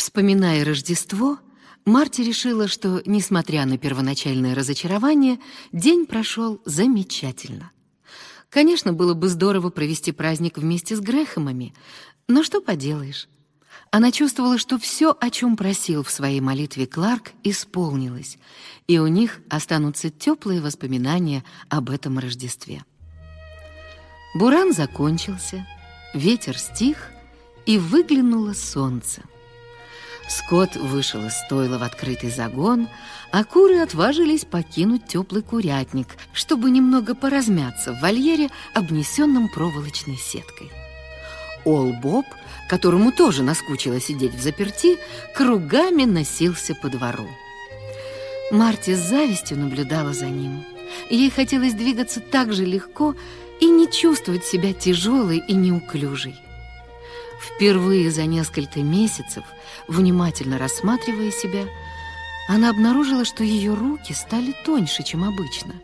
Вспоминая Рождество, Марти решила, что, несмотря на первоначальное разочарование, день прошел замечательно. Конечно, было бы здорово провести праздник вместе с Грэхэмами, но что поделаешь. Она чувствовала, что все, о чем просил в своей молитве Кларк, исполнилось, и у них останутся теплые воспоминания об этом Рождестве. Буран закончился, ветер стих, и выглянуло солнце. Скот вышел из стойла в открытый загон, а куры отважились покинуть теплый курятник, чтобы немного поразмяться в вольере, обнесенном проволочной сеткой. Ол Боб, которому тоже наскучило сидеть в заперти, кругами носился по двору. Марти с завистью наблюдала за ним. Ей хотелось двигаться так же легко и не чувствовать себя тяжелой и неуклюжей. Впервые за несколько месяцев, внимательно рассматривая себя, она обнаружила, что ее руки стали тоньше, чем обычно.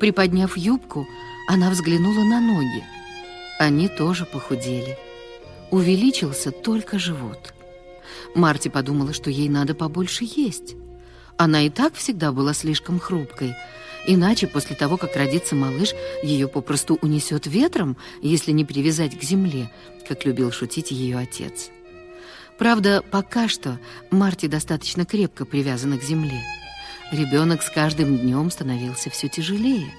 Приподняв юбку, она взглянула на ноги. Они тоже похудели. Увеличился только живот. Марти подумала, что ей надо побольше есть. Она и так всегда была слишком хрупкой. Иначе после того, как родится малыш, ее попросту унесет ветром, если не привязать к земле, как любил шутить ее отец. Правда, пока что Марти достаточно крепко привязана к земле. Ребенок с каждым днем становился все тяжелее.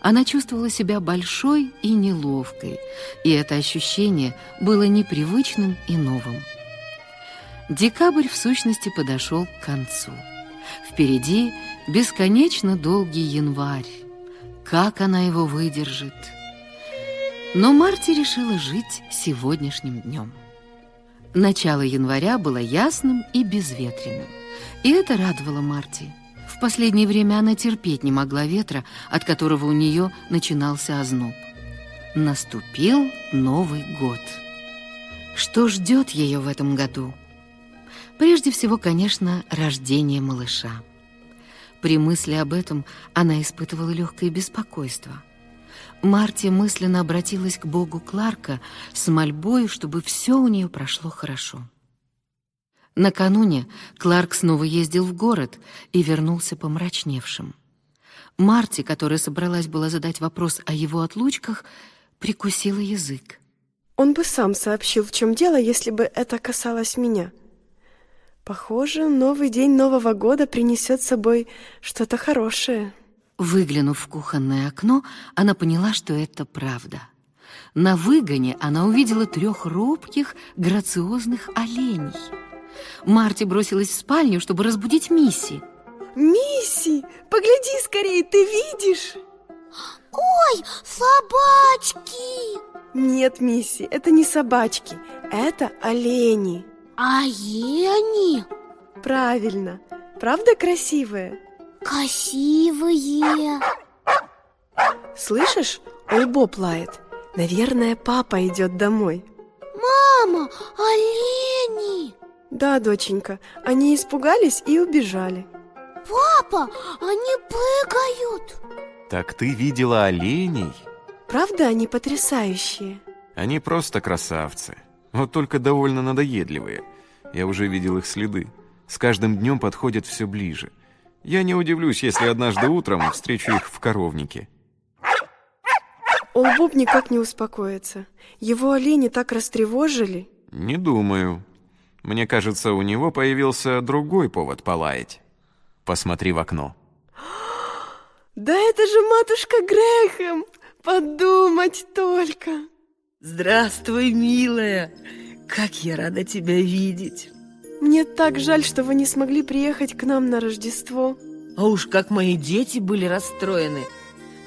Она чувствовала себя большой и неловкой, и это ощущение было непривычным и новым. Декабрь, в сущности, подошел к концу. Впереди бесконечно долгий январь. Как она его выдержит? Но Марти решила жить сегодняшним днем. Начало января было ясным и безветренным, и это радовало Марти. В последнее время она терпеть не могла ветра, от которого у нее начинался озноб. Наступил Новый год. Что ждет ее в этом году? Прежде всего, конечно, рождение малыша. При мысли об этом она испытывала легкое беспокойство. Марти мысленно обратилась к Богу Кларка с мольбой, чтобы все у нее прошло хорошо. Накануне Кларк снова ездил в город и вернулся помрачневшим. Марти, которая собралась была задать вопрос о его отлучках, прикусила язык. Он бы сам сообщил, в чем дело, если бы это касалось меня. Похоже, новый день Нового года принесет с собой что-то хорошее. Выглянув в кухонное окно, она поняла, что это правда. На выгоне она увидела трех робких, грациозных оленей — Марти бросилась в спальню, чтобы разбудить Мисси. Мисси, погляди скорее, ты видишь? Ой, собачки! Нет, Мисси, это не собачки, это олени. Олени? Правильно. Правда красивые? Красивые. Слышишь, Ой-Боб лает. Наверное, папа идет домой. Мама, олени! Да, доченька, они испугались и убежали. Папа, они прыгают. Так ты видела оленей? Правда, они потрясающие? Они просто красавцы. Вот только довольно надоедливые. Я уже видел их следы. С каждым днем подходят все ближе. Я не удивлюсь, если однажды утром встречу их в коровнике. Олбоб никак не успокоится. Его олени так растревожили. Не думаю. Мне кажется, у него появился другой повод полаять. Посмотри в окно. Да это же матушка Грэхэм! Подумать только! Здравствуй, милая! Как я рада тебя видеть! Мне так жаль, что вы не смогли приехать к нам на Рождество. А уж как мои дети были расстроены –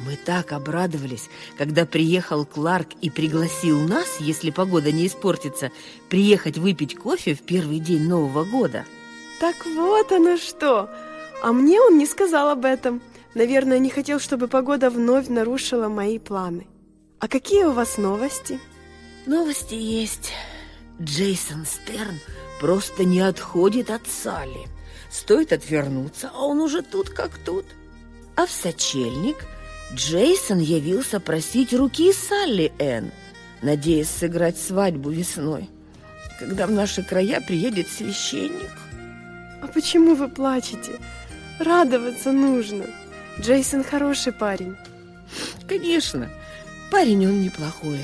мы так обрадовались, когда приехал Кларк и пригласил нас, если погода не испортится, приехать выпить кофе в первый день Нового года. Так вот оно что! А мне он не сказал об этом. Наверное, не хотел, чтобы погода вновь нарушила мои планы. А какие у вас новости? Новости есть. Джейсон Стерн просто не отходит от Салли. Стоит отвернуться, а он уже тут как тут. А в сочельник – Джейсон явился просить руки Салли Энн, надеясь сыграть свадьбу весной. когда в наши края приедет священник. А почему вы плачете? Радоваться нужно. Джейсон хороший парень. Конечно, парень он неплохой.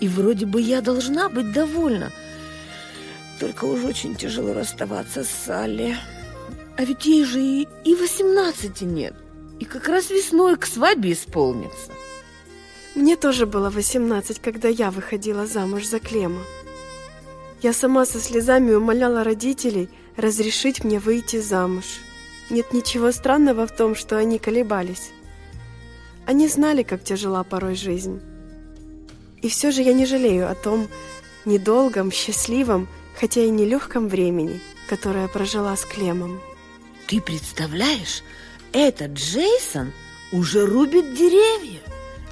И вроде бы я должна быть довольна. Только уж очень тяжело расставаться с Салли. А ведь ей же и, и 18 нет. И как раз весной к свадьбе исполнится. Мне тоже было 18, когда я выходила замуж за Клема. Я сама со слезами умоляла родителей разрешить мне выйти замуж. Нет ничего странного в том, что они колебались. Они знали, как тяжела порой жизнь. И все же я не жалею о том недолгом, счастливом, хотя и нелегком времени, которое прожила с Клемом. Ты представляешь, этот Джейсон уже рубит деревья,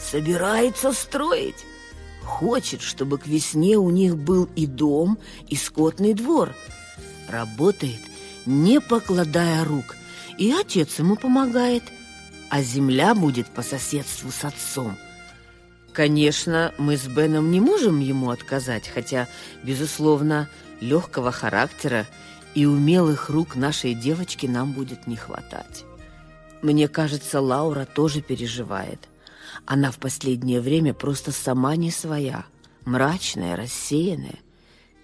собирается строить. Хочет, чтобы к весне у них был и дом, и скотный двор. Работает, не покладая рук, и отец ему помогает, а земля будет по соседству с отцом. Конечно, мы с Беном не можем ему отказать, хотя, безусловно, легкого характера и умелых рук нашей девочки нам будет не хватать. Мне кажется, Лаура тоже переживает. Она в последнее время просто сама не своя, мрачная, рассеянная.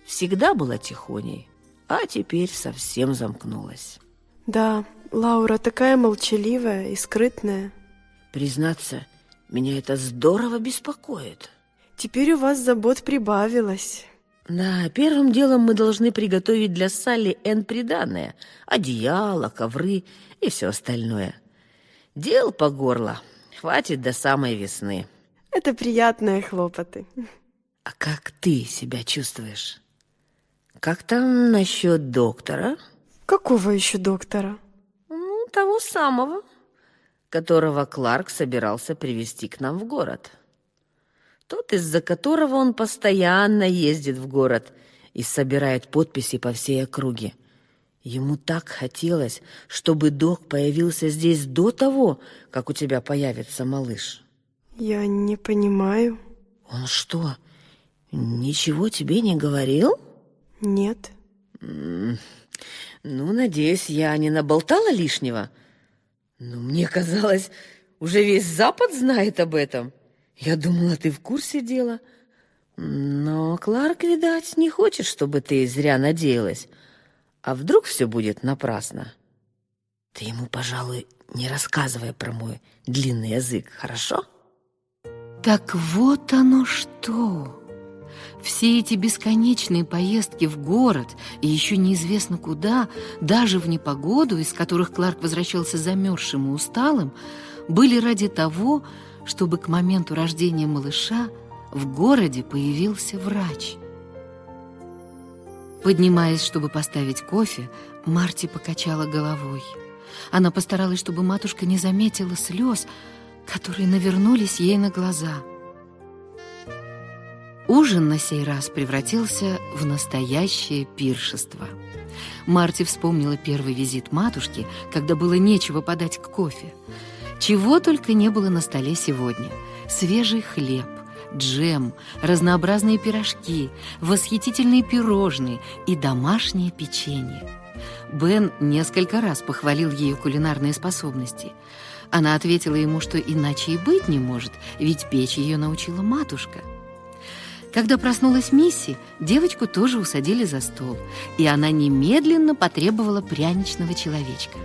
Всегда была тихоней, а теперь совсем замкнулась. Да, Лаура такая молчаливая и скрытная. Признаться, меня это здорово беспокоит. Теперь у вас забот прибавилось. Да, первым делом мы должны приготовить для Салли Эн приданное. Одеяло, ковры и все остальное. Дел по горло. Хватит до самой весны. Это приятные хлопоты. А как ты себя чувствуешь? Как там насчет доктора? Какого еще доктора? Того самого, которого Кларк собирался привезти к нам в город. Тот, из-за которого он постоянно ездит в город и собирает подписи по всей округе. Ему так хотелось, чтобы док появился здесь до того, как у тебя появится малыш. Я не понимаю. Он что, ничего тебе не говорил? Нет. Ну, надеюсь, я не наболтала лишнего. Но мне казалось, уже весь Запад знает об этом. Я думала, ты в курсе дела. Но Кларк, видать, не хочет, чтобы ты зря надеялась. А вдруг все будет напрасно? Ты ему, пожалуй, не рассказывай про мой длинный язык, хорошо? Так вот оно что! Все эти бесконечные поездки в город и еще неизвестно куда, даже в непогоду, из которых Кларк возвращался замерзшим и усталым, были ради того, чтобы к моменту рождения малыша в городе появился врач. Поднимаясь, чтобы поставить кофе, Марти покачала головой. Она постаралась, чтобы матушка не заметила слез, которые навернулись ей на глаза. Ужин на сей раз превратился в настоящее пиршество. Марти вспомнила первый визит матушки, когда было нечего подать к кофе. Чего только не было на столе сегодня. Свежий хлеб, джем, разнообразные пирожки, восхитительные пирожные и домашнее печенье. Бен несколько раз похвалил ее кулинарные способности. Она ответила ему, что иначе и быть не может, ведь печь ее научила матушка. Когда проснулась Мисси, девочку тоже усадили за стол, и она немедленно потребовала пряничного человечка.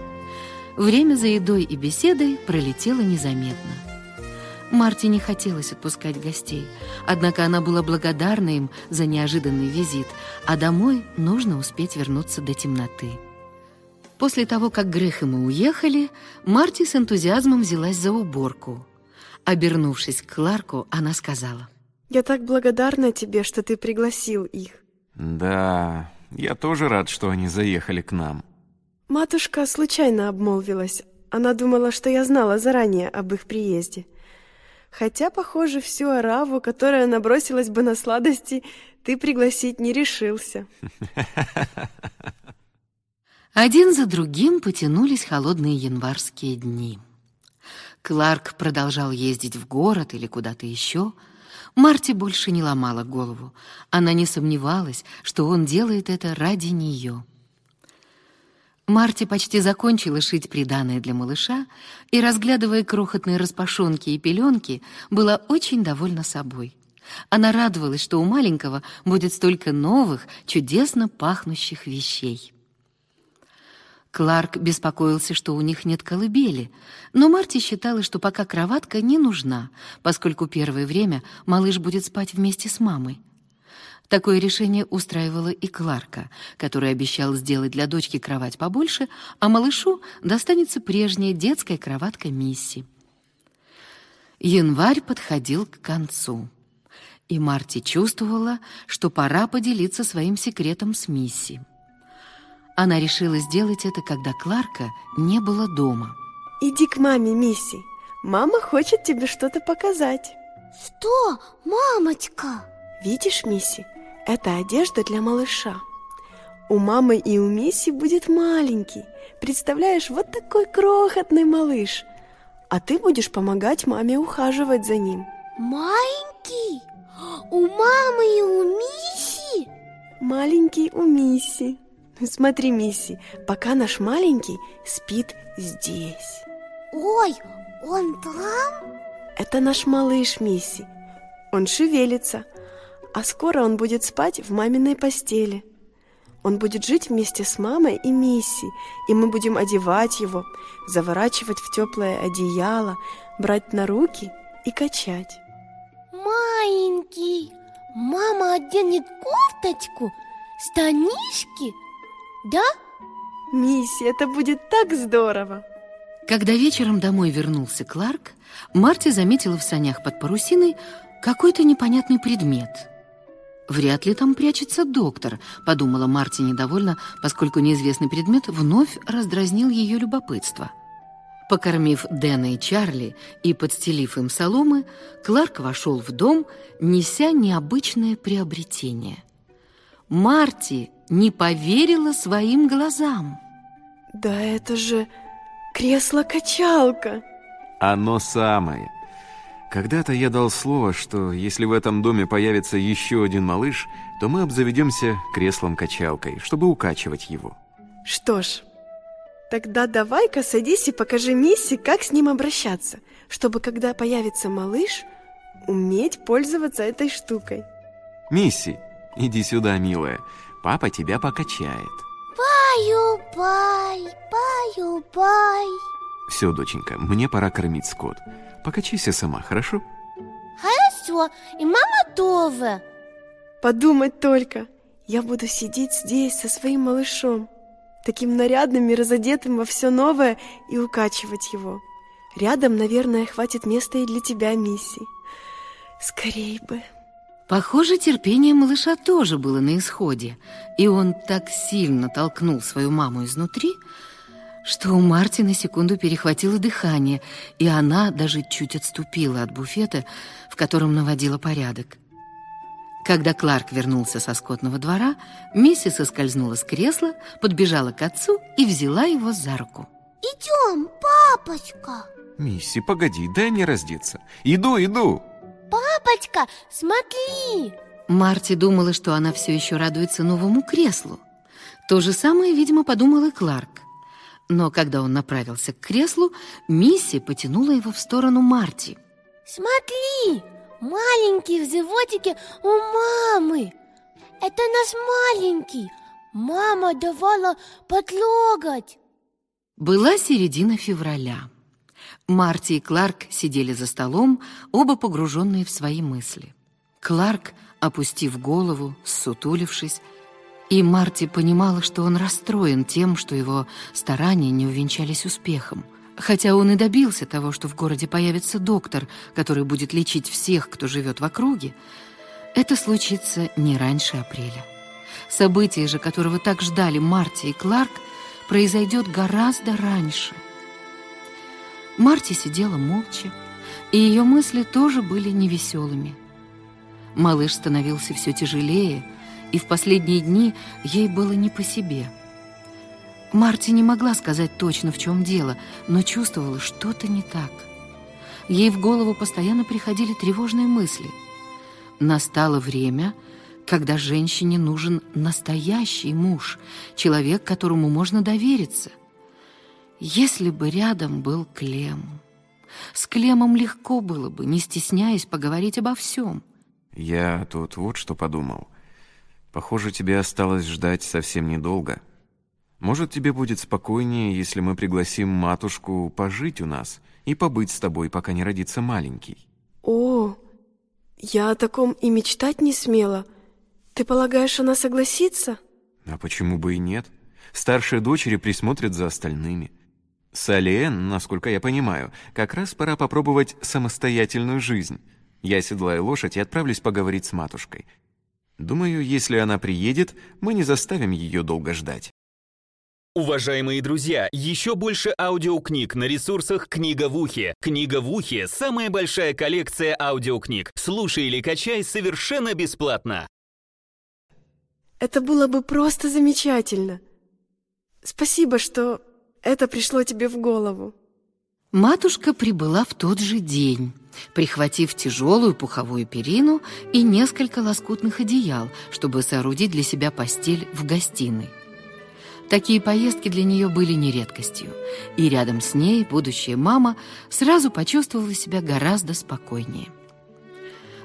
Время за едой и беседой пролетело незаметно. Марте не хотелось отпускать гостей, однако она была благодарна им за неожиданный визит, а домой нужно успеть вернуться до темноты. После того, как Грех и мы уехали, Марти с энтузиазмом взялась за уборку. Обернувшись к Кларку, она сказала. «Я так благодарна тебе, что ты пригласил их». Да, я тоже рад, что они заехали к нам. Матушка случайно обмолвилась. Она думала, что я знала заранее об их приезде. Хотя, похоже, всю ораву, которая набросилась бы на сладости, ты пригласить не решился. Один за другим потянулись холодные январские дни. Кларк продолжал ездить в город или куда-то еще. Марти больше не ломала голову. Она не сомневалась, что он делает это ради нее. Марти почти закончила шить приданое для малыша и, разглядывая крохотные распашонки и пеленки, была очень довольна собой. Она радовалась, что у маленького будет столько новых, чудесно пахнущих вещей. Кларк беспокоился, что у них нет колыбели, но Марти считала, что пока кроватка не нужна, поскольку первое время малыш будет спать вместе с мамой. Такое решение устраивало и Кларка, который обещал сделать для дочки кровать побольше, а малышу достанется прежняя детская кроватка Мисси. Январь подходил к концу, и Марти чувствовала, что пора поделиться своим секретом с Мисси. Она решила сделать это, когда Кларка не было дома. Иди к маме, Мисси. Мама хочет тебе что-то показать. Что, мамочка? Видишь, Мисси, это одежда для малыша. У мамы и у Мисси будет маленький. Представляешь, вот такой крохотный малыш. А ты будешь помогать маме ухаживать за ним. Маленький? У мамы и у Мисси? Маленький у Мисси. Смотри, Мисси, пока наш маленький спит здесь. Ой, он там? Это наш малыш Мисси. Он шевелится, а скоро он будет спать в маминой постели. Он будет жить вместе с мамой и Мисси, и мы будем одевать его, заворачивать в теплое одеяло, брать на руки и качать. Маленький. Мама оденет кофточку, штанишки, да? Мисси, это будет так здорово! Когда вечером домой вернулся Кларк, Марти заметила в санях под парусиной какой-то непонятный предмет — «Вряд ли там прячется доктор», — подумала Марти недовольно, поскольку неизвестный предмет вновь раздразнил ее любопытство. Покормив Дэна и Чарли и подстелив им соломы, Кларк вошел в дом, неся необычное приобретение. Марти не поверила своим глазам. Да это же кресло-качалка. Оно самое. Когда-то я дал слово, что если в этом доме появится еще один малыш, то мы обзаведемся креслом-качалкой, чтобы укачивать его. Что ж, тогда давай-ка садись и покажи Мисси, как с ним обращаться, чтобы, когда появится малыш, уметь пользоваться этой штукой. Мисси, иди сюда, милая. Папа тебя покачает. Баю-бай, баю-бай. Все, доченька, мне пора кормить скот. Покачайся сама, хорошо? Хорошо, и мама тоже. Подумать только, я буду сидеть здесь со своим малышом, таким нарядным и разодетым во все новое, и укачивать его. Рядом, наверное, хватит места и для тебя, Мисси. Скорей бы. Похоже, терпение малыша тоже было на исходе, и он так сильно толкнул свою маму изнутри, что у Марти на секунду перехватило дыхание, и она даже чуть отступила от буфета, в котором наводила порядок. Когда Кларк вернулся со скотного двора, миссис соскользнула с кресла, подбежала к отцу и взяла его за руку. Идем, папочка. Мисси, погоди, дай мне раздеться. Иду, иду. Папочка, смотри. Марти думала, что она все еще радуется новому креслу. То же самое, видимо, подумал и Кларк. Но когда он направился к креслу, Мисси потянула его в сторону Марти. Смотри, маленький в животике у мамы. Это наш маленький. Мама давала потрогать. Была середина февраля. Марти и Кларк сидели за столом, оба погруженные в свои мысли. Кларк, опустив голову, сутулившись, и Марти понимала, что он расстроен тем, что его старания не увенчались успехом. Хотя он и добился того, что в городе появится доктор, который будет лечить всех, кто живет в округе, это случится не раньше апреля. Событие же, которого так ждали Марти и Кларк, произойдет гораздо раньше. Марти сидела молча, и ее мысли тоже были невеселыми. Малыш становился все тяжелее, и в последние дни ей было не по себе. Марти не могла сказать точно, в чем дело, но чувствовала, что-то не так. Ей в голову постоянно приходили тревожные мысли. Настало время, когда женщине нужен настоящий муж, человек, которому можно довериться. Если бы рядом был Клем. С Клемом легко было бы, не стесняясь, поговорить обо всем. Я тут вот что подумал. Похоже, тебе осталось ждать совсем недолго. Может, тебе будет спокойнее, если мы пригласим матушку пожить у нас и побыть с тобой, пока не родится маленький. О, я о таком и мечтать не смела. Ты полагаешь, она согласится? А почему бы и нет? Старшие дочери присмотрят за остальными. Салиен, насколько я понимаю, как раз пора попробовать самостоятельную жизнь. Я седлаю лошадь и отправлюсь поговорить с матушкой. Думаю, если она приедет, мы не заставим ее долго ждать. Уважаемые друзья, еще больше аудиокниг на ресурсах «Книга в ухе». «Книга в ухе» — самая большая коллекция аудиокниг. Слушай или качай совершенно бесплатно. Это было бы просто замечательно. Спасибо, что это пришло тебе в голову. Матушка прибыла в тот же день, прихватив тяжелую пуховую перину и несколько лоскутных одеял, чтобы соорудить для себя постель в гостиной. Такие поездки для нее были не редкостью, и рядом с ней будущая мама сразу почувствовала себя гораздо спокойнее.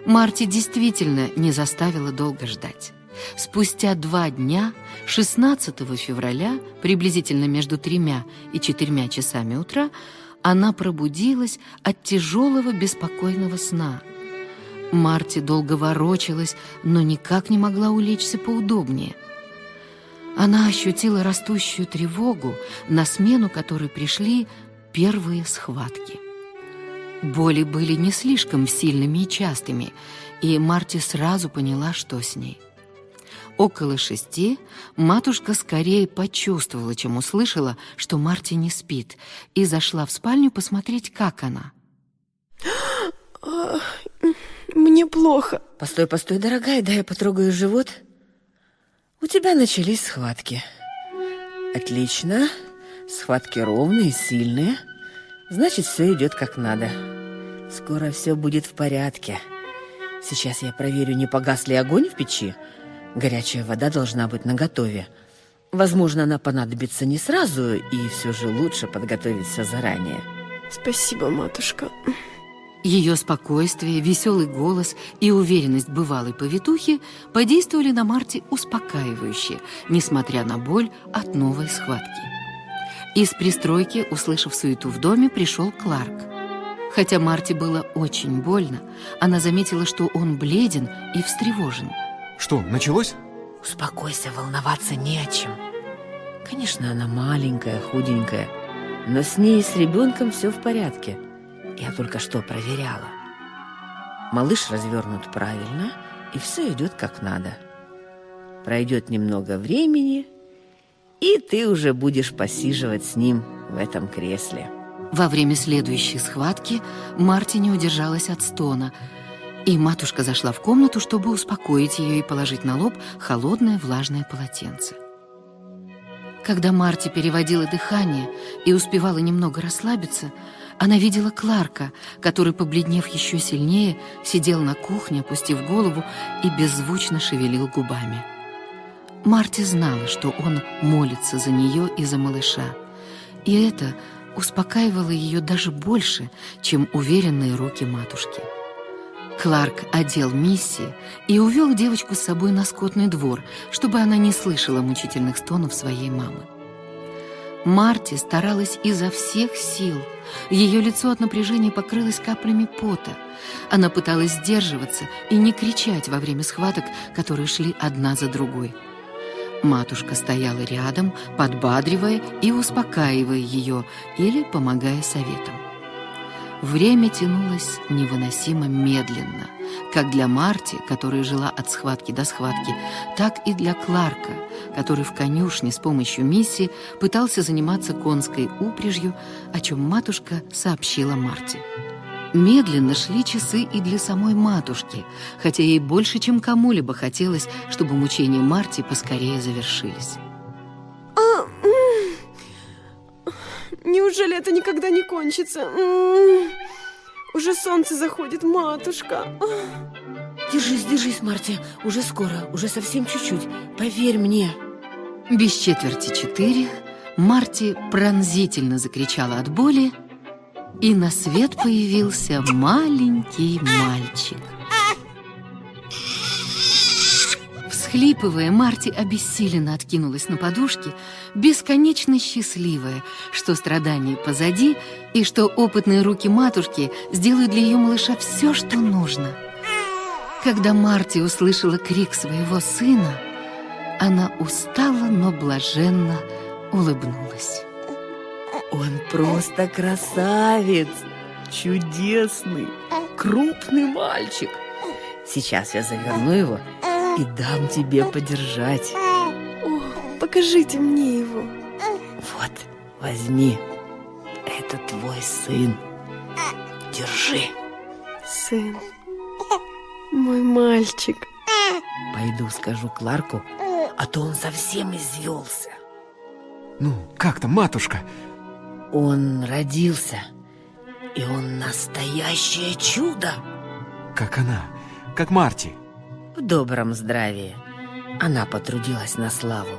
Марти действительно не заставила долго ждать. Спустя два дня, 16 февраля, приблизительно между тремя и четырьмя часами утра, она пробудилась от тяжелого беспокойного сна. Марти долго ворочалась, но никак не могла улечься поудобнее. Она ощутила растущую тревогу, на смену которой пришли первые схватки. Боли были не слишком сильными и частыми, и Марти сразу поняла, что с ней. Около шести матушка скорее почувствовала, чем услышала, что Марти не спит, и зашла в спальню посмотреть, как она. Мне плохо. Постой, постой, дорогая, дай я потрогаю живот. У тебя начались схватки. Отлично. Схватки ровные, сильные. Значит, все идет как надо. Скоро все будет в порядке. Сейчас я проверю, не погас ли огонь в печи. Горячая вода должна быть наготове. Возможно, она понадобится не сразу, и все же лучше подготовить все заранее. Спасибо, матушка. Ее спокойствие, веселый голос и уверенность бывалой повитухи подействовали на Марти успокаивающе, несмотря на боль от новой схватки. Из пристройки, услышав суету в доме, пришел Кларк. Хотя Марти было очень больно, она заметила, что он бледен и встревожен. Что, началось? Успокойся, волноваться не о чем. Конечно, она маленькая, худенькая, но с ней и с ребенком все в порядке. Я только что проверяла. Малыш развернут правильно, и все идет как надо. Пройдет немного времени, и ты уже будешь посиживать с ним в этом кресле. Во время следующей схватки Марти не удержалась от стона, и матушка зашла в комнату, чтобы успокоить ее и положить на лоб холодное влажное полотенце. Когда Марти переводила дыхание и успевала немного расслабиться, она видела Кларка, который, побледнев еще сильнее, сидел на кухне, опустив голову и беззвучно шевелил губами. Марти знала, что он молится за нее и за малыша, и это успокаивало ее даже больше, чем уверенные руки матушки. Кларк одел Мисси и увел девочку с собой на скотный двор, чтобы она не слышала мучительных стонов своей мамы. Марти старалась изо всех сил. Ее лицо от напряжения покрылось каплями пота. Она пыталась сдерживаться и не кричать во время схваток, которые шли одна за другой. Матушка стояла рядом, подбадривая и успокаивая ее или помогая советом. Время тянулось невыносимо медленно, как для Марти, которая жила от схватки до схватки, так и для Кларка, который в конюшне с помощью миссии пытался заниматься конской упряжью, о чем матушка сообщила Марти. Медленно шли часы и для самой матушки, хотя ей больше, чем кому-либо хотелось, чтобы мучения Марти поскорее завершились. Неужели это никогда не кончится? М -м -м. Уже солнце заходит, матушка. Держись, держись, Марти. Уже скоро, уже совсем чуть-чуть. Поверь мне. Без четверти четыре Марти пронзительно закричала от боли, и на свет появился маленький мальчик. Всхлипывая, Марти обессиленно откинулась на подушке, бесконечно счастливая, что страдания позади и что опытные руки матушки сделают для ее малыша все, что нужно. Когда Марти услышала крик своего сына, она устала, но блаженно улыбнулась. Он просто красавец, чудесный, крупный мальчик. Сейчас я заверну его и дам тебе подержать. О, покажите мне его. Вот, возьми. Это твой сын. Держи. Сын. Мой мальчик. Пойду скажу Кларку, а то он совсем извелся. Ну, как там, матушка? Он родился, и он настоящее чудо. Как она? Как Марти? В добром здравии. Она потрудилась на славу.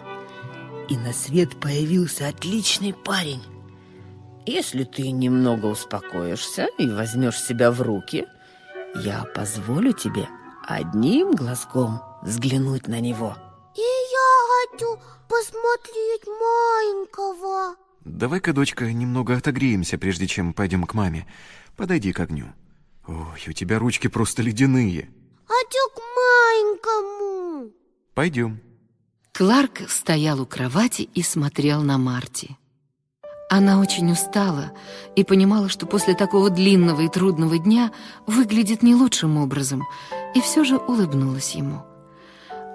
И на свет появился отличный парень. Если ты немного успокоишься и возьмешь себя в руки, я позволю тебе одним глазком взглянуть на него. И я хочу посмотреть маленького. Давай-ка, дочка, немного отогреемся, прежде чем пойдем к маме. Подойди к огню. Ой, у тебя ручки просто ледяные. Хочу к маленькому. Пойдем. Кларк стоял у кровати и смотрел на Марти. Она очень устала и понимала, что после такого длинного и трудного дня выглядит не лучшим образом, и все же улыбнулась ему.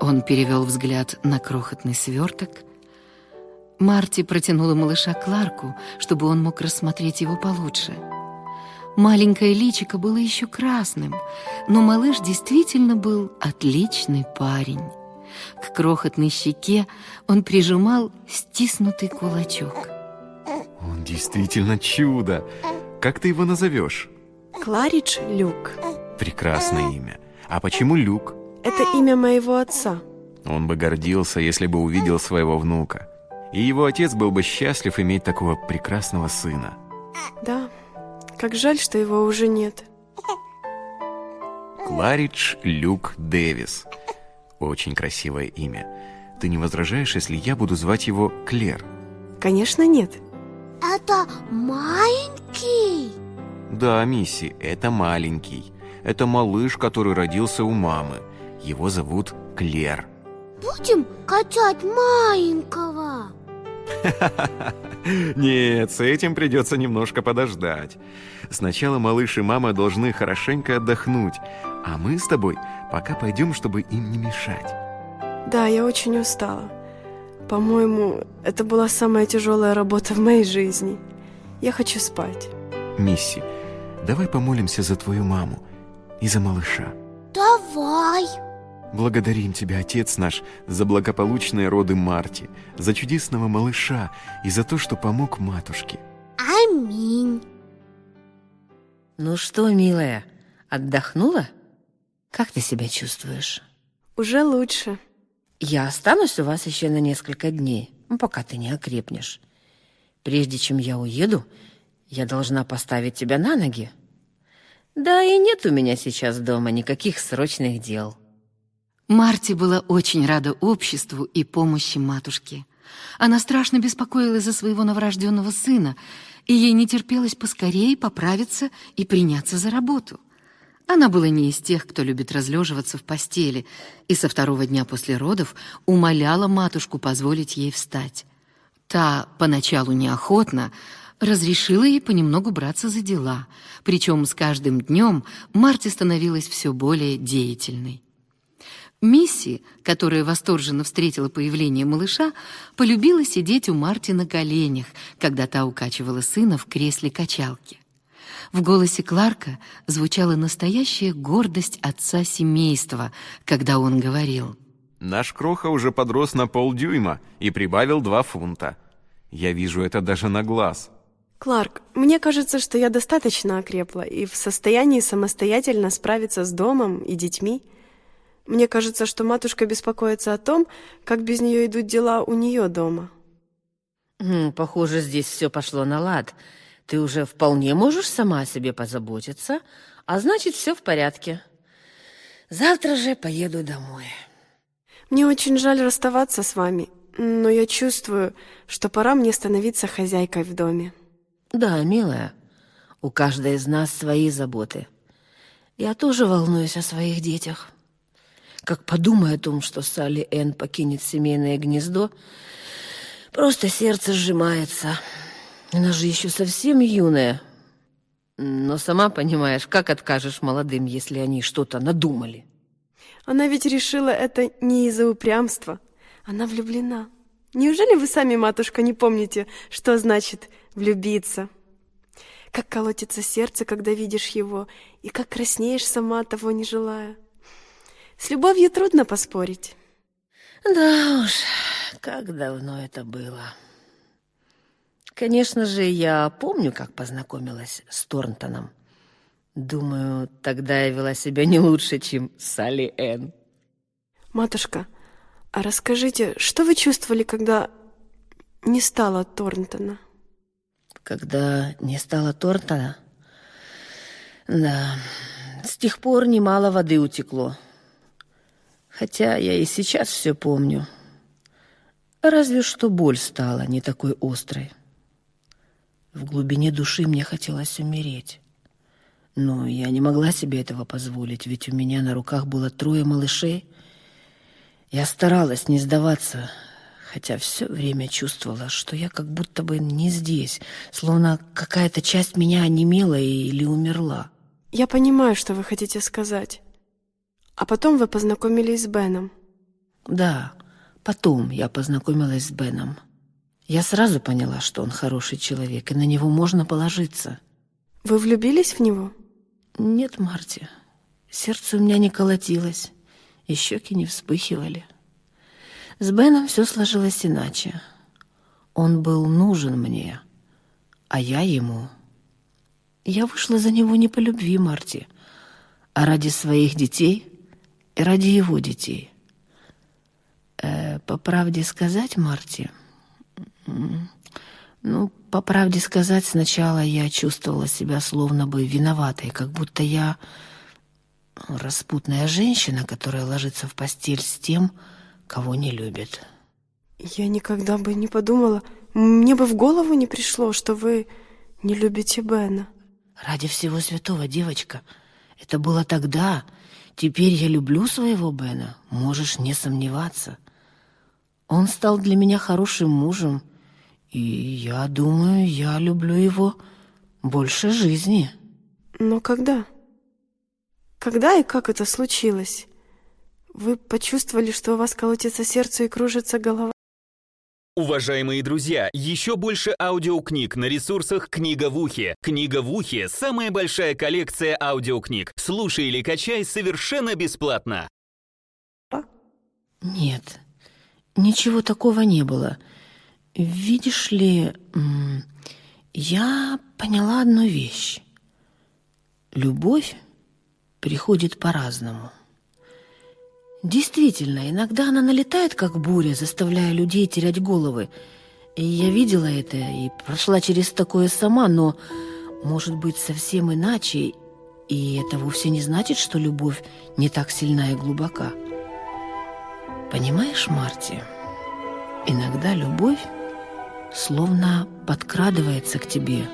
Он перевел взгляд на крохотный сверток. Марти протянула малыша Кларку, чтобы он мог рассмотреть его получше. Маленькое личико было еще красным, но малыш действительно был отличный парень. К крохотной щеке он прижимал стиснутый кулачок. Он действительно чудо. Как ты его назовешь? Кларидж Люк. Прекрасное имя. А почему Люк? Это имя моего отца. Он бы гордился, если бы увидел своего внука. И его отец был бы счастлив иметь такого прекрасного сына. Да, как жаль, что его уже нет. Кларидж Люк Дэвис. Очень красивое имя. Ты не возражаешь, если я буду звать его Клер? Конечно, нет. Это маленький? Да, Мисси, это маленький. Это малыш, который родился у мамы. Его зовут Клер. Будем качать маленького. Нет, с этим придется немножко подождать. Сначала малыш и мама должны хорошенько отдохнуть, а мы с тобой пока пойдем, чтобы им не мешать. Да, я очень устала. По-моему, это была самая тяжелая работа в моей жизни. Я хочу спать. Мисси, давай помолимся за твою маму и за малыша. Давай. Благодарим тебя, Отец наш, за благополучные роды Марти, за чудесного малыша и за то, что помог матушке. Аминь. Ну что, милая, отдохнула? Как ты себя чувствуешь? Уже лучше. Я останусь у вас еще на несколько дней, ну, пока ты не окрепнешь. Прежде чем я уеду, я должна поставить тебя на ноги. Да и нет у меня сейчас дома никаких срочных дел. Марти была очень рада обществу и помощи матушки. Она страшно беспокоилась за своего новорожденного сына, и ей не терпелось поскорее поправиться и приняться за работу. Она была не из тех, кто любит разлеживаться в постели, и со второго дня после родов умоляла матушку позволить ей встать. Та, поначалу неохотно, разрешила ей понемногу браться за дела, причем с каждым днем Марти становилась все более деятельной. Мисси, которая восторженно встретила появление малыша, полюбила сидеть у Марти на коленях, когда та укачивала сына в кресле качалки. В голосе Кларка звучала настоящая гордость отца семейства, когда он говорил Наш Кроха уже подрос на полдюйма и прибавил два фунта. Я вижу это даже на глаз. Кларк, мне кажется, что я достаточно окрепла и в состоянии самостоятельно справиться с домом и детьми. Мне кажется, что матушка беспокоится о том, как без нее идут дела у нее дома. Похоже, здесь все пошло на лад. Ты уже вполне можешь сама о себе позаботиться, а значит, все в порядке. Завтра же поеду домой. Мне очень жаль расставаться с вами, но я чувствую, что пора мне становиться хозяйкой в доме. Да, милая, у каждой из нас свои заботы. Я тоже волнуюсь о своих детях. Как подумаю о том, что Салли Энн покинет семейное гнездо, просто сердце сжимается. Она же еще совсем юная. Но сама понимаешь, как откажешь молодым, если они что-то надумали. Она ведь решила это не из-за упрямства. Она влюблена. Неужели вы сами, матушка, не помните, что значит влюбиться? Как колотится сердце, когда видишь его, и как краснеешь сама, того не желая. С любовью трудно поспорить. Да уж, как давно это было. Конечно же, я помню, как познакомилась с Торнтоном. Думаю, тогда я вела себя не лучше, чем Салли Энн. Матушка, а расскажите, что вы чувствовали, когда не стало Торнтона? Когда не стало Торнтона? Да, с тех пор немало воды утекло. Хотя я и сейчас все помню. Разве что боль стала не такой острой. В глубине души мне хотелось умереть. Но я не могла себе этого позволить, ведь у меня на руках было трое малышей. Я старалась не сдаваться, хотя все время чувствовала, что я как будто бы не здесь, словно какая-то часть меня онемела или умерла. Я понимаю, что вы хотите сказать. А потом вы познакомились с Беном. Да, потом я познакомилась с Беном. Я сразу поняла, что он хороший человек, и на него можно положиться. Вы влюбились в него? Нет, Марти, сердце у меня не колотилось, и щеки не вспыхивали. С Беном все сложилось иначе. Он был нужен мне, а я ему. Я вышла за него не по любви, Марти, а ради своих детей и ради его детей. Э, по правде сказать, Марти, ну, по правде сказать, сначала я чувствовала себя словно бы виноватой, как будто я распутная женщина, которая ложится в постель с тем, кого не любит. Я никогда бы не подумала, мне бы в голову не пришло, что вы не любите Бена. Ради всего святого, девочка, это было тогда. Теперь я люблю своего Бена, можешь не сомневаться. Он стал для меня хорошим мужем, и я думаю, я люблю его больше жизни. Но когда? Когда и как это случилось? Вы почувствовали, что у вас колотится сердце и кружится голова? Уважаемые друзья, еще больше аудиокниг на ресурсах «Книга в ухе». «Книга в ухе» — самая большая коллекция аудиокниг. Слушай или качай совершенно бесплатно. Нет, ничего такого не было. Видишь ли, я поняла одну вещь. Любовь приходит по-разному. Действительно, иногда она налетает, как буря, заставляя людей терять головы. И я видела это и прошла через такое сама, но, может быть, совсем иначе. И это вовсе не значит, что любовь не так сильна и глубока. Понимаешь, Марти, иногда любовь словно подкрадывается к тебе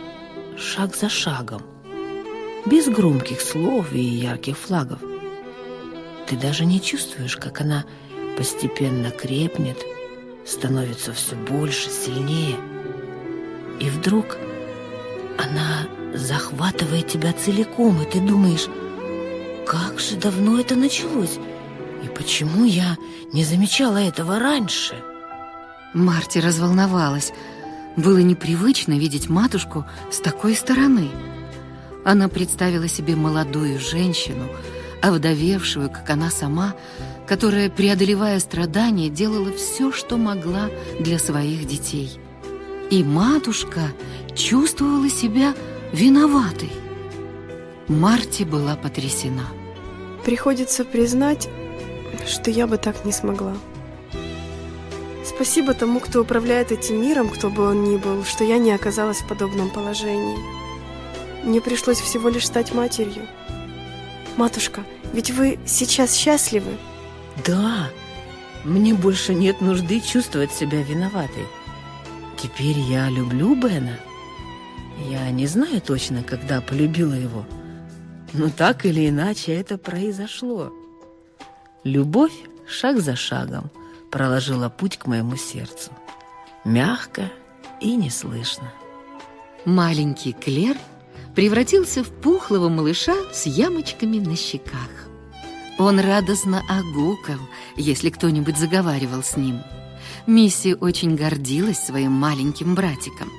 шаг за шагом, без громких слов и ярких флагов. Ты даже не чувствуешь, как она постепенно крепнет, становится все больше, сильнее. И вдруг она захватывает тебя целиком, и ты думаешь, как же давно это началось? И почему я не замечала этого раньше? Марти разволновалась. Было непривычно видеть матушку с такой стороны. Она представила себе молодую женщину, овдовевшую, как она сама, которая, преодолевая страдания, делала все, что могла для своих детей. И матушка чувствовала себя виноватой. Марти была потрясена. Приходится признать, что я бы так не смогла. Спасибо тому, кто управляет этим миром, кто бы он ни был, что я не оказалась в подобном положении. Мне пришлось всего лишь стать матерью. Матушка, ведь вы сейчас счастливы? Да, мне больше нет нужды чувствовать себя виноватой. Теперь я люблю Бена. Я не знаю точно, когда полюбила его, но так или иначе это произошло. Любовь шаг за шагом проложила путь к моему сердцу. Мягко и неслышно. Маленький Клер превратился в пухлого малыша с ямочками на щеках. Он радостно огукал, если кто-нибудь заговаривал с ним. Мисси очень гордилась своим маленьким братиком.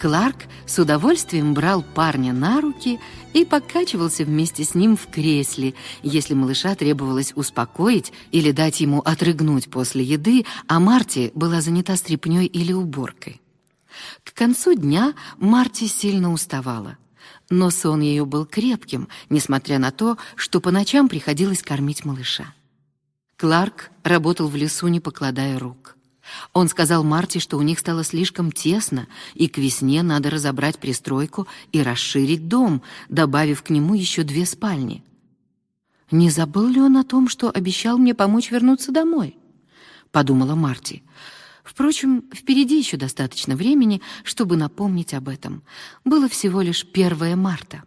Кларк с удовольствием брал парня на руки и покачивался вместе с ним в кресле, если малыша требовалось успокоить или дать ему отрыгнуть после еды, а Марти была занята стряпнёй или уборкой. К концу дня Марти сильно уставала, но сон ее был крепким, несмотря на то, что по ночам приходилось кормить малыша. Кларк работал в лесу, не покладая рук. Он сказал Марти, что у них стало слишком тесно, и к весне надо разобрать пристройку и расширить дом, добавив к нему еще две спальни. «Не забыл ли он о том, что обещал мне помочь вернуться домой?» — подумала Марти. Впрочем, впереди еще достаточно времени, чтобы напомнить об этом. Было всего лишь 1 марта.